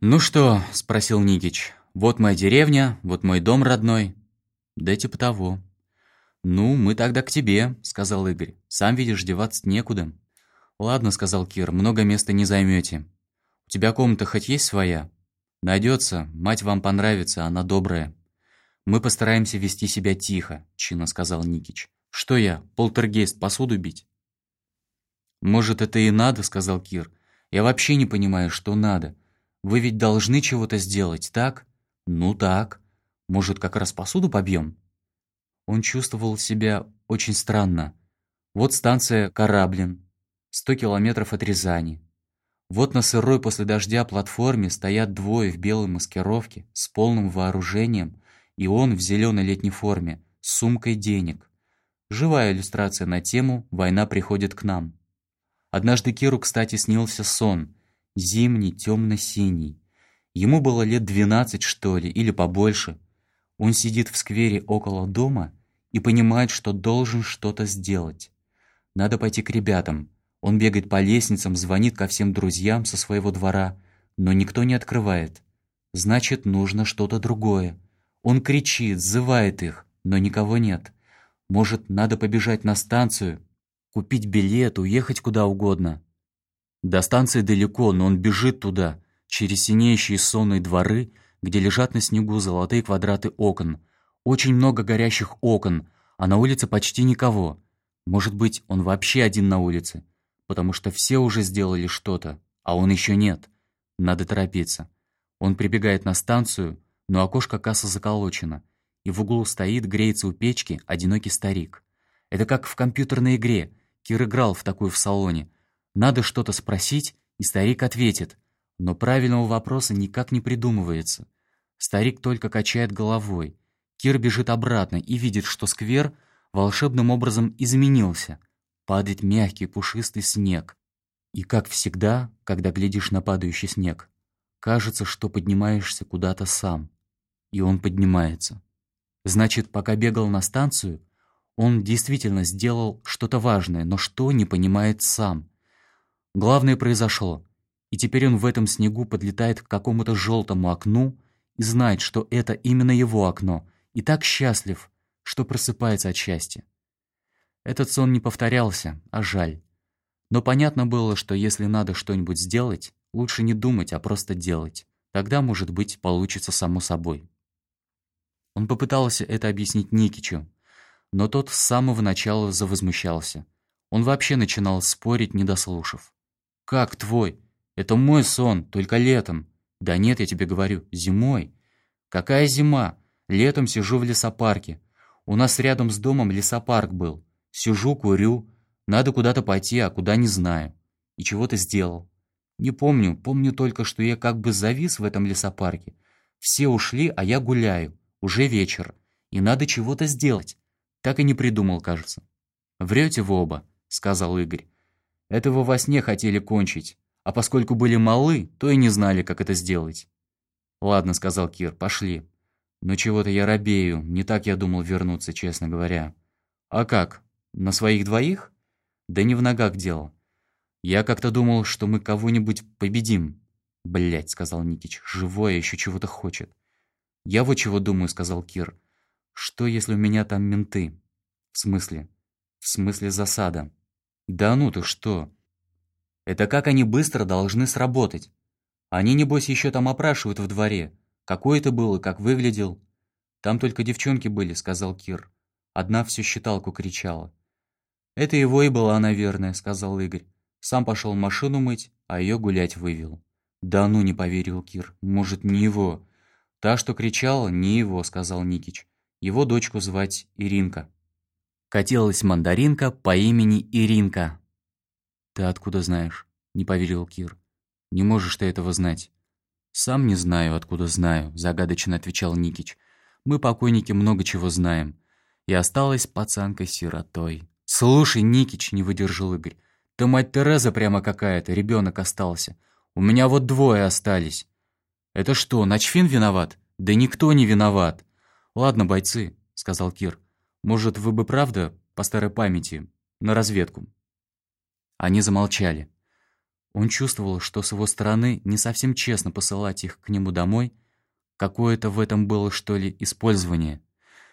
«Ну что?» – спросил Никич. «Вот моя деревня, вот мой дом родной». «Да типа того». «Ну, мы тогда к тебе», – сказал Игорь. «Сам видишь, деваться некуда». «Ладно», – сказал Кир, – «много места не займете. У тебя комната хоть есть своя?» Найдется, мать вам понравится, она добрая». «Мы постараемся вести себя тихо», – чинно сказал Никич. «Что я, полтергейст, посуду бить?» «Может, это и надо», – сказал Кир. «Я вообще не понимаю, что надо. Вы ведь должны чего-то сделать, так?» «Ну так. Может, как раз посуду побьем?» Он чувствовал себя очень странно. Вот станция Кораблин, сто километров от Рязани. Вот на сырой после дождя платформе стоят двое в белой маскировке с полным вооружением, и он в зеленой летней форме с сумкой денег. Живая иллюстрация на тему «Война приходит к нам». Однажды Киру, кстати, снился сон, зимний, темно-синий. Ему было лет двенадцать, что ли, или побольше. Он сидит в сквере около дома и понимает, что должен что-то сделать. Надо пойти к ребятам. Он бегает по лестницам, звонит ко всем друзьям со своего двора, но никто не открывает. Значит, нужно что-то другое. Он кричит, зывает их, но никого нет. Может, надо побежать на станцию, купить билет, уехать куда угодно. До станции далеко, но он бежит туда, через синеющие сонные дворы, где лежат на снегу золотые квадраты окон, очень много горящих окон, а на улице почти никого. Может быть, он вообще один на улице, потому что все уже сделали что-то, а он еще нет. Надо торопиться. Он прибегает на станцию, но окошко кассы заколочено, и в углу стоит, греется у печки, одинокий старик. Это как в компьютерной игре. Кир играл в такую в салоне. Надо что-то спросить, и старик ответит. Но правильного вопроса никак не придумывается. Старик только качает головой. Кир бежит обратно и видит, что сквер волшебным образом изменился. Падает мягкий пушистый снег. И как всегда, когда глядишь на падающий снег, кажется, что поднимаешься куда-то сам. И он поднимается. Значит, пока бегал на станцию, он действительно сделал что-то важное, но что не понимает сам. Главное произошло, и теперь он в этом снегу подлетает к какому-то желтому окну и знает, что это именно его окно — и так счастлив, что просыпается от счастья. Этот сон не повторялся, а жаль. Но понятно было, что если надо что-нибудь сделать, лучше не думать, а просто делать. Тогда, может быть, получится само собой. Он попытался это объяснить Никичу, но тот с самого начала завозмущался. Он вообще начинал спорить, не дослушав. «Как твой? Это мой сон, только летом». «Да нет, я тебе говорю, зимой». «Какая зима? Летом сижу в лесопарке. У нас рядом с домом лесопарк был. Сижу, курю. Надо куда-то пойти, а куда не знаю. И чего ты сделал? Не помню, помню только, что я как бы завис в этом лесопарке. Все ушли, а я гуляю. Уже вечер. И надо чего-то сделать. Так и не придумал, кажется. «Врете вы оба», — сказал Игорь. «Этого во сне хотели кончить, а поскольку были малы, то и не знали, как это сделать». «Ладно», — сказал Кир, — «пошли». Но чего-то я робею, не так я думал вернуться, честно говоря. А как? На своих двоих? Да не в ногах дело. Я как-то думал, что мы кого-нибудь победим. Блять, сказал Никич, живое еще чего-то хочет. Я вот чего думаю, сказал Кир. Что, если у меня там менты? В смысле? В смысле засада. Да ну ты что? Это как они быстро должны сработать. Они, небось, еще там опрашивают в дворе. Какой это был и как выглядел? Там только девчонки были, сказал Кир. Одна всю считалку кричала. Это его и была, наверное, сказал Игорь. Сам пошел машину мыть, а ее гулять вывел. Да ну, не поверил Кир. Может, не его. Та, что кричала, не его, сказал Никич. Его дочку звать Иринка. Катилась мандаринка по имени Иринка. Ты откуда знаешь? Не поверил Кир. Не можешь ты этого знать. «Сам не знаю, откуда знаю», — загадочно отвечал Никич. «Мы, покойники, много чего знаем. И осталась пацанка-сиротой». «Слушай, Никич», — не выдержал Игорь, «ты мать Тереза прямо какая-то, ребенок остался. У меня вот двое остались». «Это что, Ночфин виноват?» «Да никто не виноват». «Ладно, бойцы», — сказал Кир. «Может, вы бы правда, по старой памяти, на разведку?» Они замолчали. Он чувствовал, что с его стороны не совсем честно посылать их к нему домой. Какое-то в этом было, что ли, использование.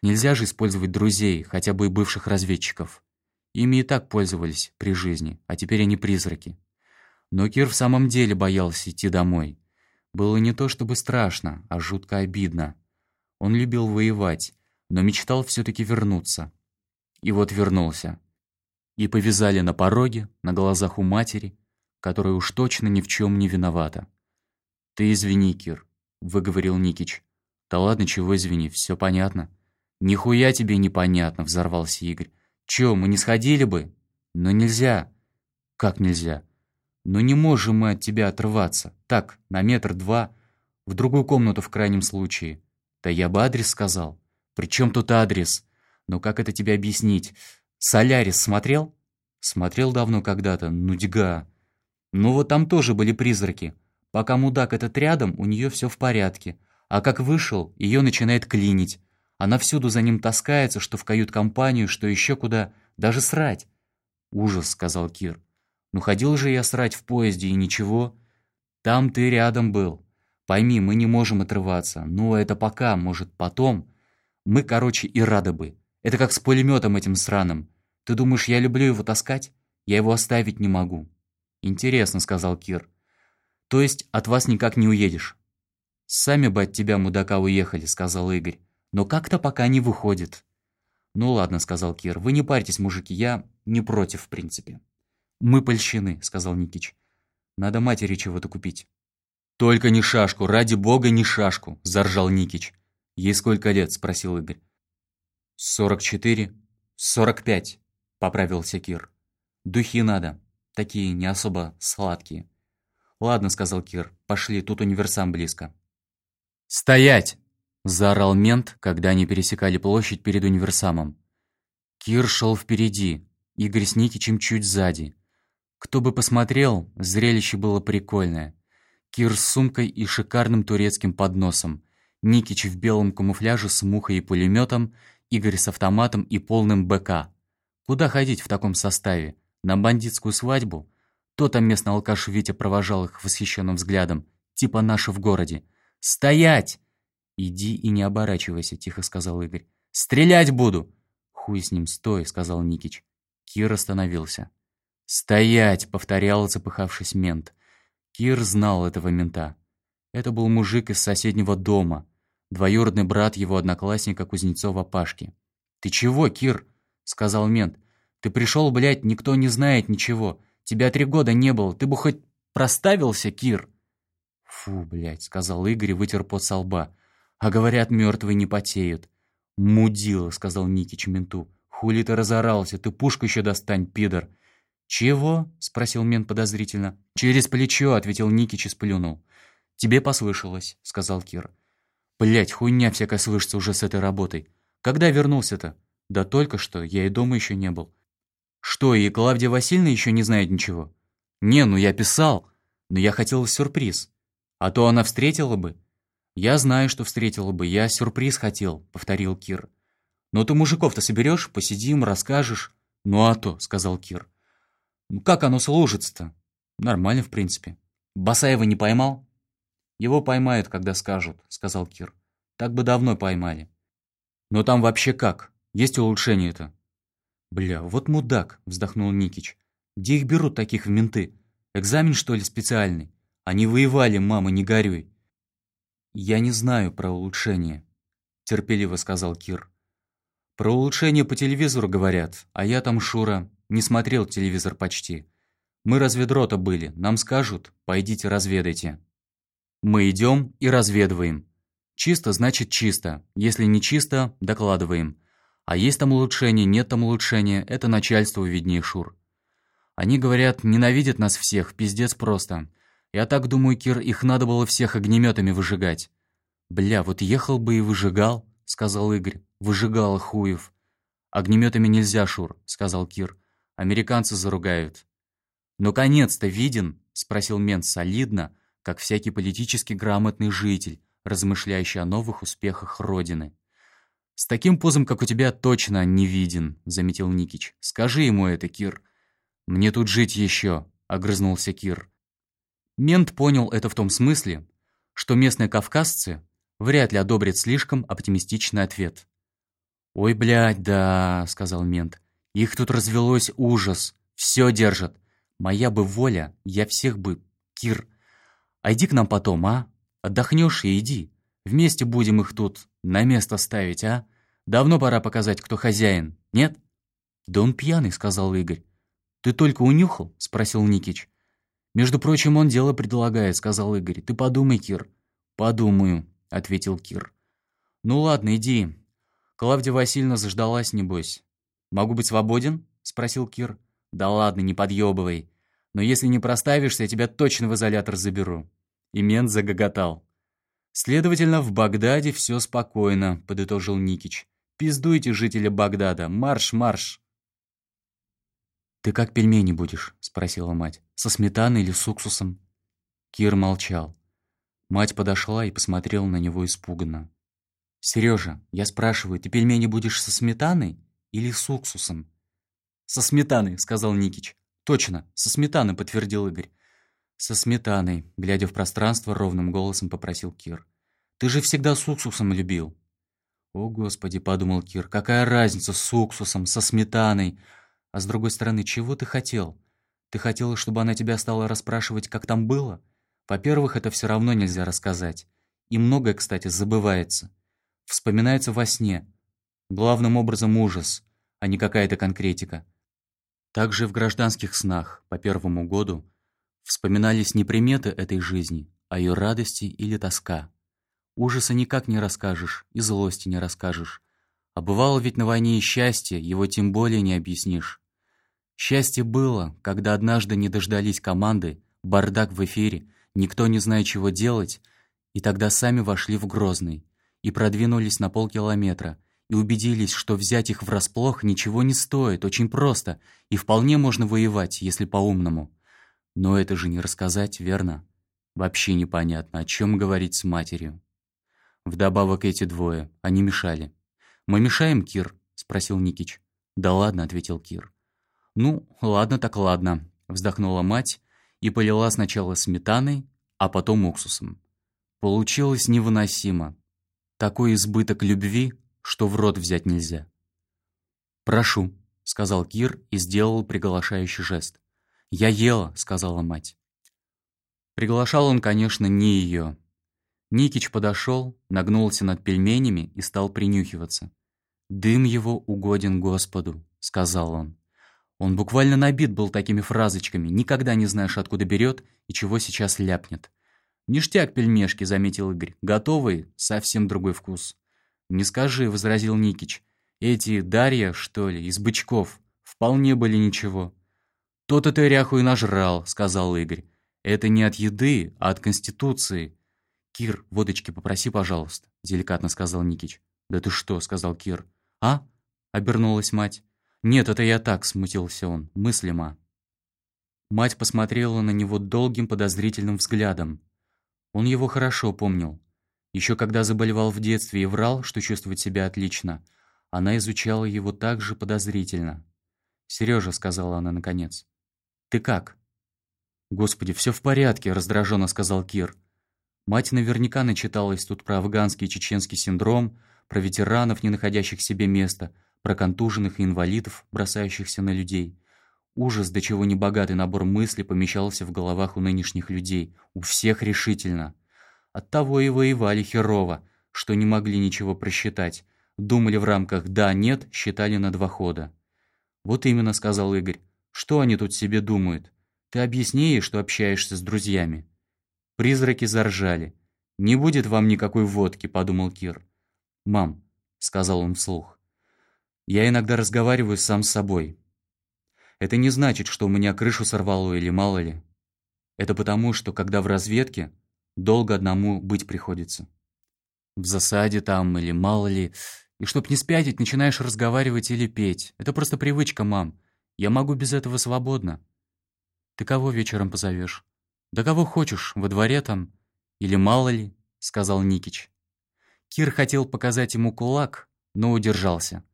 Нельзя же использовать друзей, хотя бы и бывших разведчиков. Ими и так пользовались при жизни, а теперь они призраки. Но Кир в самом деле боялся идти домой. Было не то чтобы страшно, а жутко обидно. Он любил воевать, но мечтал все таки вернуться. И вот вернулся. И повязали на пороге, на глазах у матери, которая уж точно ни в чем не виновата. «Ты извини, Кир», — выговорил Никич. «Да ладно, чего извини, все понятно». «Нихуя тебе непонятно», — взорвался Игорь. «Чё, мы не сходили бы?» «Но нельзя». «Как нельзя?» «Ну не можем мы от тебя отрываться. Так, на метр-два, в другую комнату в крайнем случае». «Да я бы адрес сказал». «При чем тут адрес?» «Ну как это тебе объяснить? Солярис смотрел?» «Смотрел давно когда-то, ну дига». «Ну вот там тоже были призраки. Пока мудак этот рядом, у нее все в порядке. А как вышел, ее начинает клинить. Она всюду за ним таскается, что в кают-компанию, что еще куда. Даже срать. «Ужас», — сказал Кир. «Ну ходил же я срать в поезде, и ничего. Там ты рядом был. Пойми, мы не можем отрываться. Ну, это пока, может, потом. Мы, короче, и рады бы. Это как с пулеметом этим сраным. Ты думаешь, я люблю его таскать? Я его оставить не могу». «Интересно», — сказал Кир. «То есть от вас никак не уедешь?» «Сами бы от тебя, мудака, уехали», — сказал Игорь но как-то пока не выходит». «Ну ладно», — сказал Кир, — «вы не парьтесь, мужики, я не против, в принципе». «Мы польщены», — сказал Никич. «Надо матери чего-то купить». «Только не шашку, ради бога, не шашку», — заржал Никич. «Ей сколько лет?» — спросил Игорь. «Сорок четыре». «Сорок пять», — поправился Кир. «Духи надо. Такие не особо сладкие». «Ладно», — сказал Кир, — «пошли, тут универсам близко». «Стоять!» Заорал мент, когда они пересекали площадь перед универсамом. Кир шел впереди, Игорь с Никичем чуть сзади. Кто бы посмотрел, зрелище было прикольное. Кир с сумкой и шикарным турецким подносом. Никич в белом камуфляже с мухой и пулеметом, Игорь с автоматом и полным БК. Куда ходить в таком составе? На бандитскую свадьбу? То там местный алкаш Витя провожал их восхищенным взглядом. Типа наши в городе. «Стоять!» «Иди и не оборачивайся», — тихо сказал Игорь. «Стрелять буду!» «Хуй с ним, стой», — сказал Никич. Кир остановился. «Стоять!» — повторял запыхавшись мент. Кир знал этого мента. Это был мужик из соседнего дома, двоюродный брат его одноклассника Кузнецова Пашки. «Ты чего, Кир?» — сказал мент. «Ты пришел, блядь, никто не знает ничего. Тебя три года не было, ты бы хоть проставился, Кир?» «Фу, блядь», — сказал Игорь и вытер пот со лба. А говорят, мертвые не потеют. «Мудила», — сказал Никич менту. «Хули ты разорался? Ты пушку еще достань, пидор!» «Чего?» — спросил мент подозрительно. «Через плечо», — ответил Никич и сплюнул. «Тебе послышалось», — сказал Кир. «Блядь, хуйня всякая слышится уже с этой работой. Когда вернулся-то?» «Да только что, я и дома еще не был». «Что, и Клавдия Васильевна еще не знает ничего?» «Не, ну я писал, но я хотел сюрприз. А то она встретила бы, «Я знаю, что встретила бы, я сюрприз хотел», — повторил Кир. «Но ты мужиков-то соберешь, посидим, расскажешь». «Ну а то», — сказал Кир. «Ну как оно сложится-то?» «Нормально, в принципе». «Басаева не поймал?» «Его поймают, когда скажут», — сказал Кир. «Так бы давно поймали». «Но там вообще как? Есть улучшение-то?» «Бля, вот мудак», — вздохнул Никич. «Где их берут таких в менты? Экзамен, что ли, специальный? Они воевали, мама, не горюй». «Я не знаю про улучшение», — терпеливо сказал Кир. «Про улучшение по телевизору говорят, а я там, Шура, не смотрел телевизор почти. Мы разведрота были, нам скажут, пойдите разведайте». Мы идем и разведываем. Чисто значит чисто, если не чисто, докладываем. А есть там улучшение, нет там улучшения, это начальство виднее, Шур. Они говорят, ненавидят нас всех, пиздец просто. Я так думаю, Кир, их надо было всех огнеметами выжигать. Бля, вот ехал бы и выжигал, сказал Игорь. Выжигал хуев. Огнеметами нельзя, Шур, сказал Кир. Американцы заругают. «Ну, конец-то виден?» — спросил Мент солидно, как всякий политически грамотный житель, размышляющий о новых успехах Родины. «С таким позом, как у тебя, точно не виден», — заметил Никич. «Скажи ему это, Кир». «Мне тут жить еще», — огрызнулся Кир. Мент понял это в том смысле, что местные кавказцы вряд ли одобрят слишком оптимистичный ответ. «Ой, блядь, да», — сказал мент. «Их тут развелось ужас. Все держат. Моя бы воля, я всех бы... Кир, а иди к нам потом, а? Отдохнешь и иди. Вместе будем их тут на место ставить, а? Давно пора показать, кто хозяин, нет?» «Да он пьяный», — сказал Игорь. «Ты только унюхал?» — спросил Никич. «Между прочим, он дело предлагает», — сказал Игорь. «Ты подумай, Кир». «Подумаю», — ответил Кир. «Ну ладно, иди. Клавдия Васильевна заждалась, небось». «Могу быть свободен?» — спросил Кир. «Да ладно, не подъебывай. Но если не проставишься, я тебя точно в изолятор заберу». И мент загоготал. «Следовательно, в Багдаде все спокойно», — подытожил Никич. «Пиздуйте, жители Багдада! Марш, марш!» «Ты как пельмени будешь?» — спросила мать. «Со сметаной или с уксусом?» Кир молчал. Мать подошла и посмотрела на него испуганно. «Сережа, я спрашиваю, ты пельмени будешь со сметаной или с уксусом?» «Со сметаной», — сказал Никич. «Точно, со сметаной», — подтвердил Игорь. «Со сметаной», — глядя в пространство, ровным голосом попросил Кир. «Ты же всегда с уксусом любил». «О, Господи», — подумал Кир, — «какая разница с уксусом, со сметаной?» А с другой стороны, чего ты хотел? Ты хотел, чтобы она тебя стала расспрашивать, как там было? Во-первых, это все равно нельзя рассказать. И многое, кстати, забывается. Вспоминается во сне. Главным образом ужас, а не какая-то конкретика. Также в гражданских снах по первому году вспоминались не приметы этой жизни, а ее радости или тоска. Ужаса никак не расскажешь, и злости не расскажешь. А бывало ведь на войне и счастье, его тем более не объяснишь. Счастье было, когда однажды не дождались команды, бардак в эфире, никто не знает, чего делать, и тогда сами вошли в Грозный и продвинулись на полкилометра, и убедились, что взять их врасплох ничего не стоит, очень просто, и вполне можно воевать, если по-умному. Но это же не рассказать, верно? Вообще непонятно, о чем говорить с матерью. Вдобавок эти двое, они мешали. «Мы мешаем, Кир?» — спросил Никич. «Да ладно», — ответил Кир. «Ну, ладно так ладно», — вздохнула мать и полила сначала сметаной, а потом уксусом. Получилось невыносимо. Такой избыток любви, что в рот взять нельзя. «Прошу», — сказал Кир и сделал приглашающий жест. «Я ела», — сказала мать. Приглашал он, конечно, не ее. Никич подошел, нагнулся над пельменями и стал принюхиваться. «Дым его угоден Господу», — сказал он. Он буквально набит был такими фразочками, никогда не знаешь, откуда берет и чего сейчас ляпнет. «Ништяк пельмешки», — заметил Игорь. «Готовые? Совсем другой вкус». «Не скажи», — возразил Никич. «Эти Дарья, что ли, из бычков, вполне были ничего». «То-то ты ряху и нажрал», — сказал Игорь. «Это не от еды, а от конституции». «Кир, водочки попроси, пожалуйста», — деликатно сказал Никич. «Да ты что?» — сказал Кир. «А?» — обернулась мать. «Нет, это я так», — смутился он, мыслимо. Мать посмотрела на него долгим подозрительным взглядом. Он его хорошо помнил. Еще когда заболевал в детстве и врал, что чувствует себя отлично, она изучала его так же подозрительно. «Сережа», — сказала она наконец, — «ты как?» «Господи, все в порядке», — раздраженно сказал Кир. Мать наверняка начиталась тут про афганский и чеченский синдром, про ветеранов, не находящих себе места, про контуженных и инвалидов, бросающихся на людей. Ужас, до чего небогатый набор мыслей помещался в головах у нынешних людей, у всех решительно. Оттого и воевали херово, что не могли ничего просчитать. Думали в рамках «да-нет», считали на два хода. «Вот именно», — сказал Игорь. «Что они тут себе думают? Ты объясни ей, что общаешься с друзьями». Призраки заржали. «Не будет вам никакой водки», — подумал Кир. «Мам», — сказал он вслух, я иногда разговариваю сам с собой. Это не значит, что у меня крышу сорвало или мало ли. Это потому, что когда в разведке, долго одному быть приходится. В засаде там или мало ли. И чтоб не спятить, начинаешь разговаривать или петь. Это просто привычка, мам. Я могу без этого свободно. Ты кого вечером позовешь? Да кого хочешь, во дворе там. Или мало ли, сказал Никич. Кир хотел показать ему кулак, но удержался.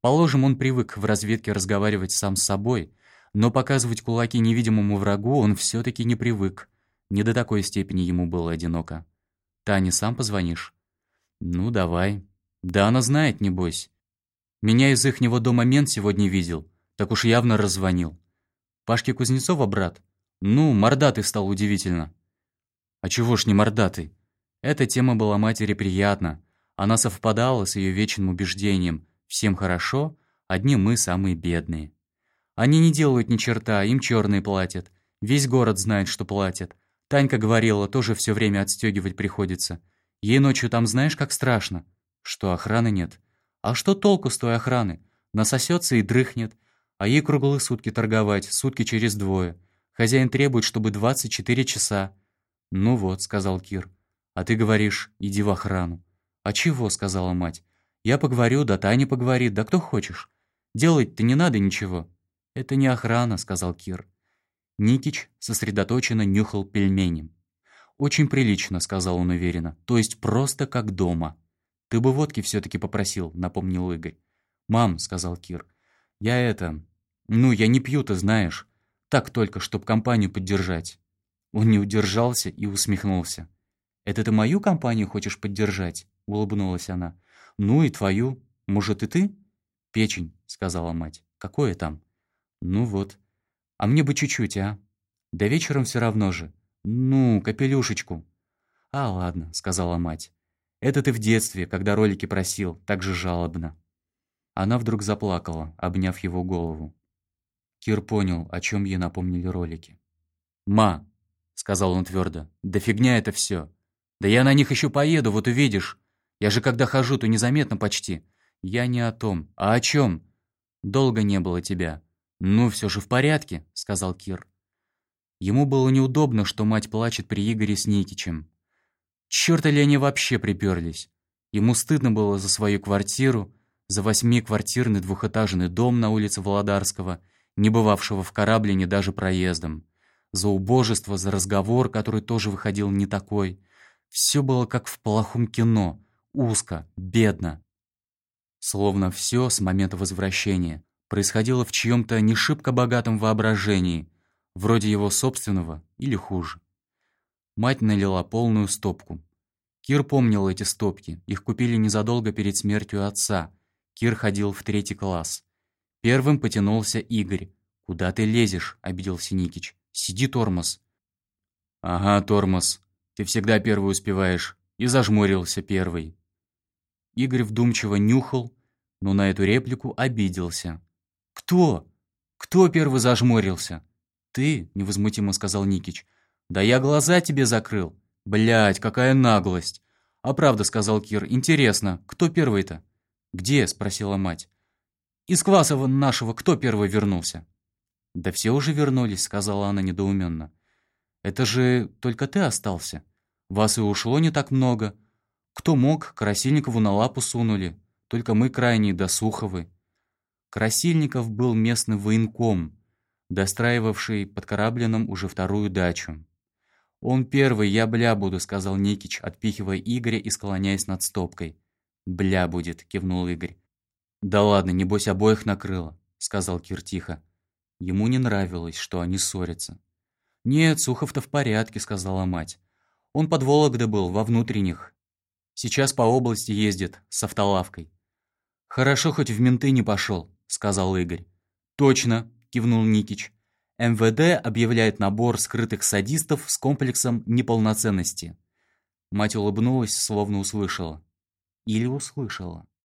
Положим, он привык в разведке разговаривать сам с собой, но показывать кулаки невидимому врагу он все-таки не привык. Не до такой степени ему было одиноко. «Тане сам позвонишь?» «Ну, давай». «Да она знает, небось. Меня из ихнего дома мент сегодня видел, так уж явно раззвонил. Пашке Кузнецова брат? Ну, мордатый стал удивительно». «А чего ж не мордатый?» Эта тема была матери приятна. Она совпадала с ее вечным убеждением «всем хорошо, одни мы самые бедные». Они не делают ни черта, им черные платят. Весь город знает, что платят. Танька говорила, тоже все время отстегивать приходится. Ей ночью там знаешь, как страшно. Что, охраны нет? А что толку с той охраны? Насосется и дрыхнет. А ей круглые сутки торговать, сутки через двое. Хозяин требует, чтобы 24 часа. «Ну вот», — сказал Кир. «А ты говоришь, иди в охрану». «А чего?» — сказала мать. «Я поговорю, да Таня поговорит, да кто хочешь. Делать-то не надо ничего». «Это не охрана», — сказал Кир. Никич сосредоточенно нюхал пельмени. «Очень прилично», — сказал он уверенно. «То есть просто как дома». «Ты бы водки все таки попросил», — напомнил Игорь. «Мам», — сказал Кир, — «я это... Ну, я не пью, ты знаешь. Так только, чтоб компанию поддержать». Он не удержался и усмехнулся. «Это ты мою компанию хочешь поддержать?» — улыбнулась она. «Ну и твою. Может, и ты?» «Печень», — сказала мать. «Какое там?» «Ну вот. А мне бы чуть-чуть, а? Да вечером все равно же. Ну, капелюшечку». «А, ладно», — сказала мать. «Это ты в детстве, когда ролики просил, так же жалобно». Она вдруг заплакала, обняв его голову. Кир понял, о чем ей напомнили ролики. «Ма», — сказал он твердо, — «да фигня это все. Да я на них еще поеду, вот увидишь. Я же когда хожу, то незаметно почти. Я не о том. А о чем? Долго не было тебя. Ну, все же в порядке, сказал Кир. Ему было неудобно, что мать плачет при Игоре с Никичем. Чёрта ли они вообще приперлись? Ему стыдно было за свою квартиру, за восьмиквартирный двухэтажный дом на улице Володарского, не бывавшего в Кораблине даже проездом, за убожество, за разговор, который тоже выходил не такой — все было как в плохом кино, узко, бедно. Словно все с момента возвращения происходило в чьем-то не шибко богатом воображении, вроде его собственного или хуже. Мать налила полную стопку. Кир помнил эти стопки, их купили незадолго перед смертью отца. Кир ходил в третий класс. Первым потянулся Игорь. «Куда ты лезешь?» — обиделся Никич. «Сиди, тормоз». «Ага, тормоз», ты всегда первый успеваешь. И зажмурился первый. Игорь вдумчиво нюхал, но на эту реплику обиделся. «Кто? Кто первый зажмурился?» «Ты», — невозмутимо сказал Никич. «Да я глаза тебе закрыл. Блядь, какая наглость!» «А правда», — сказал Кир, — «интересно, кто первый-то?» «Где?» — спросила мать. «Из Квасова нашего кто первый вернулся?» «Да все уже вернулись», — сказала она недоуменно. Это же только ты остался. Вас и ушло не так много. Кто мог, Красильникову на лапу сунули. Только мы крайние досуховы. Красильников был местный военком, достраивавший под Кораблином уже вторую дачу. «Он первый, я бля буду», — сказал Никич, отпихивая Игоря и склоняясь над стопкой. «Бля будет», — кивнул Игорь. «Да ладно, небось обоих накрыло», — сказал Кир тихо. Ему не нравилось, что они ссорятся. «Нет, Сухов-то в порядке», — сказала мать. «Он под Вологдой был, во внутренних. Сейчас по области ездит, с автолавкой». «Хорошо, хоть в менты не пошел», — сказал Игорь. «Точно», — кивнул Никич. «МВД объявляет набор скрытых садистов с комплексом неполноценности». Мать улыбнулась, словно услышала. Или услышала.